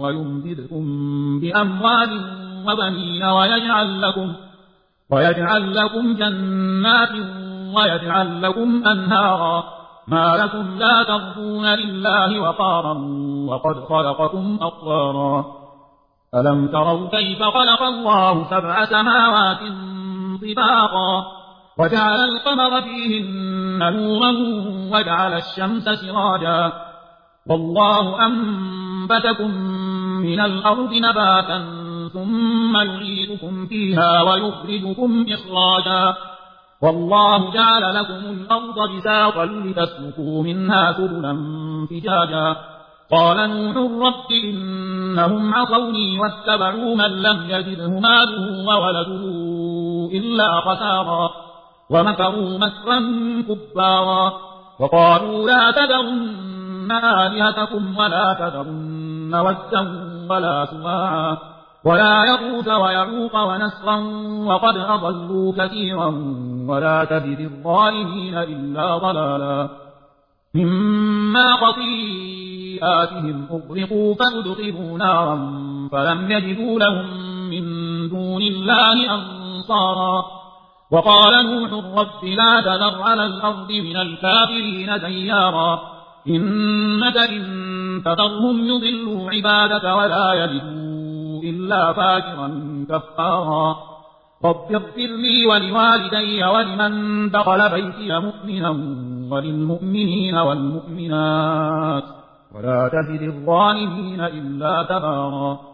ويمددكم بأموال وبنين ويجعل لكم ويجعل لكم جنات ويجعل لكم أنهارا ما لكم لا ترجون لله وقارا وقد خلقكم أطوارا ألم تروا كيف خلق الله سبع سماوات طباقا وجعل القمر فيهن نورا وجعل الشمس سراجا. والله أنبتكم من الأرض نباتا ثم يعيدكم فيها ويخرجكم إخراجا. والله جعل لكم الأرض بساطا لتسلكوا منها سبلا فجاجا. قال نوح رب إنهم عصوني واتبعوا من لم يجده ماله وولده إلا خسارا. ومكروا مكرا كبارا. وقالوا لا تذرن آلهتكم ولا تذرن ودا ولا سواعا ولا يغوث ويعوق ونسرا وقد أضلوا كثيرا ولا تزد الظالمين إلا ضلالا مما خطيئاتهم أغرقوا فأدخلوا نارا فلم يجدوا لهم من دون الله أنصارا وقال نوح رب لا تذر على الأرض من الكافرين ديارا إنك إن تذرهم يضلوا عبادك ولا يلدوا إلا فاكرا كفارا. رب اغفر لي ولوالدي ولمن دخل بيتي مؤمنا وللمؤمنين والمؤمنات ولا تزد الظالمين إلا تبارا.